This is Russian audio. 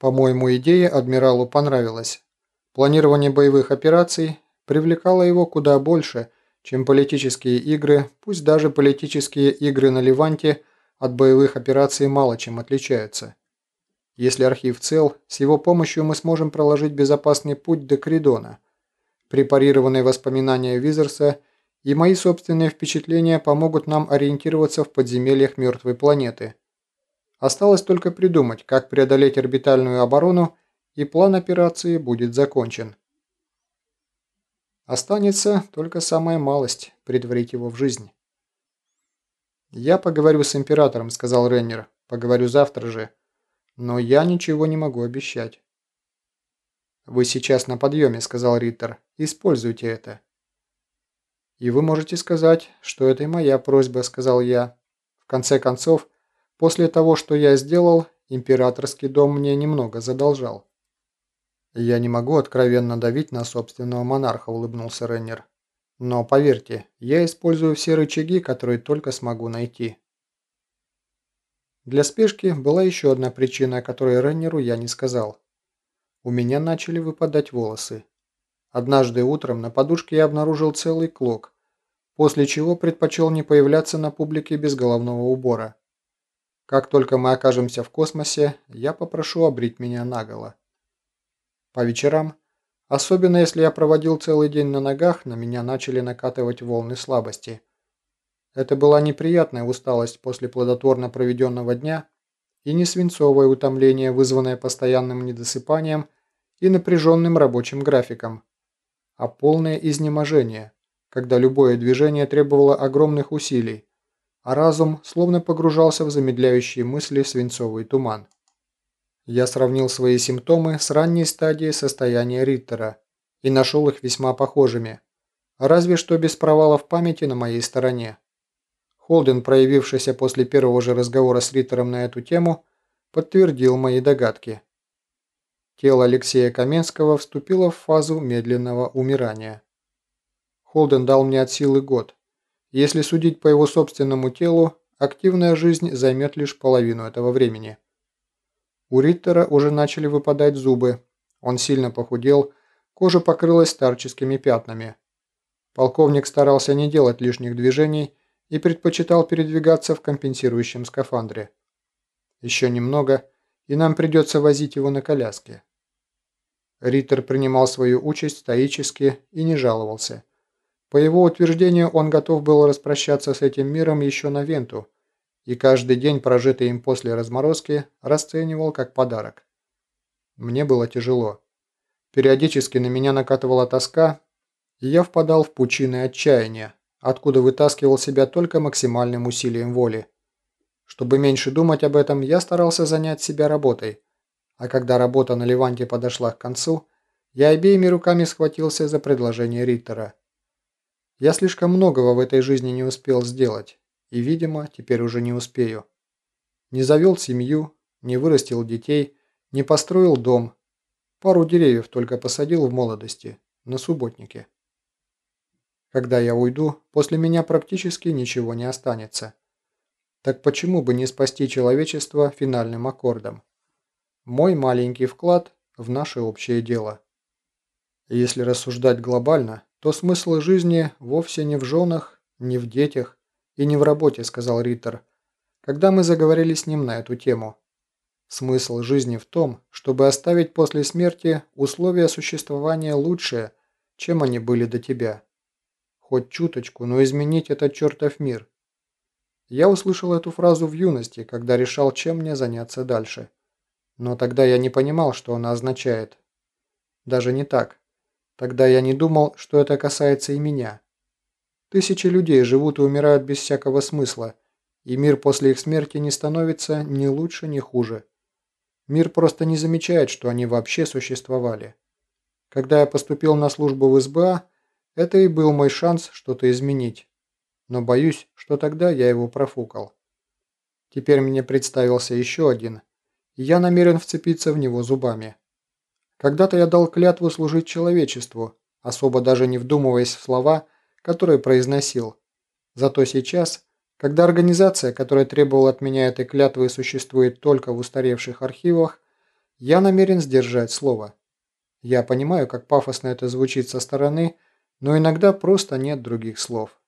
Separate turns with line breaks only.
По-моему, идея адмиралу понравилась. Планирование боевых операций привлекало его куда больше, чем политические игры, пусть даже политические игры на Ливанте от боевых операций мало чем отличаются. Если архив цел, с его помощью мы сможем проложить безопасный путь до Кридона. Препарированные воспоминания Визерса и мои собственные впечатления помогут нам ориентироваться в подземельях мертвой планеты. Осталось только придумать, как преодолеть орбитальную оборону, и план операции будет закончен. Останется только самая малость – предварить его в жизнь. «Я поговорю с императором», – сказал Реннер. «Поговорю завтра же. Но я ничего не могу обещать». «Вы сейчас на подъеме», – сказал Риттер. «Используйте это». «И вы можете сказать, что это и моя просьба», – сказал я. «В конце концов, после того, что я сделал, императорский дом мне немного задолжал». «Я не могу откровенно давить на собственного монарха», – улыбнулся Реннер. «Но поверьте, я использую все рычаги, которые только смогу найти». Для спешки была еще одна причина, о которой Реннеру я не сказал. У меня начали выпадать волосы. Однажды утром на подушке я обнаружил целый клок, после чего предпочел не появляться на публике без головного убора. Как только мы окажемся в космосе, я попрошу обрить меня наголо. По вечерам, особенно если я проводил целый день на ногах, на меня начали накатывать волны слабости. Это была неприятная усталость после плодотворно проведенного дня и не свинцовое утомление, вызванное постоянным недосыпанием и напряженным рабочим графиком, а полное изнеможение, когда любое движение требовало огромных усилий, а разум словно погружался в замедляющие мысли свинцовый туман. Я сравнил свои симптомы с ранней стадией состояния Риттера и нашел их весьма похожими, разве что без провалов памяти на моей стороне. Холден, проявившийся после первого же разговора с Риттером на эту тему, подтвердил мои догадки. Тело Алексея Каменского вступило в фазу медленного умирания. Холден дал мне от силы год. Если судить по его собственному телу, активная жизнь займет лишь половину этого времени. У Риттера уже начали выпадать зубы. Он сильно похудел, кожа покрылась старческими пятнами. Полковник старался не делать лишних движений и предпочитал передвигаться в компенсирующем скафандре. Еще немного, и нам придется возить его на коляске. Риттер принимал свою участь стоически и не жаловался. По его утверждению, он готов был распрощаться с этим миром еще на Венту – и каждый день, прожитый им после разморозки, расценивал как подарок. Мне было тяжело. Периодически на меня накатывала тоска, и я впадал в пучины отчаяния, откуда вытаскивал себя только максимальным усилием воли. Чтобы меньше думать об этом, я старался занять себя работой, а когда работа на Леванте подошла к концу, я обеими руками схватился за предложение Риттера. Я слишком многого в этой жизни не успел сделать, и, видимо, теперь уже не успею. Не завел семью, не вырастил детей, не построил дом. Пару деревьев только посадил в молодости, на субботнике. Когда я уйду, после меня практически ничего не останется. Так почему бы не спасти человечество финальным аккордом? Мой маленький вклад в наше общее дело. Если рассуждать глобально, то смысл жизни вовсе не в женах, не в детях, «И не в работе», – сказал Риттер, когда мы заговорили с ним на эту тему. «Смысл жизни в том, чтобы оставить после смерти условия существования лучшие, чем они были до тебя. Хоть чуточку, но изменить этот чертов мир». Я услышал эту фразу в юности, когда решал, чем мне заняться дальше. Но тогда я не понимал, что она означает. Даже не так. Тогда я не думал, что это касается и меня. Тысячи людей живут и умирают без всякого смысла, и мир после их смерти не становится ни лучше, ни хуже. Мир просто не замечает, что они вообще существовали. Когда я поступил на службу в СБА, это и был мой шанс что-то изменить. Но боюсь, что тогда я его профукал. Теперь мне представился еще один, и я намерен вцепиться в него зубами. Когда-то я дал клятву служить человечеству, особо даже не вдумываясь в слова – который произносил. Зато сейчас, когда организация, которая требовала от меня этой клятвы, существует только в устаревших архивах, Я намерен сдержать слово. Я понимаю, как пафосно это звучит со стороны, но иногда просто нет других слов.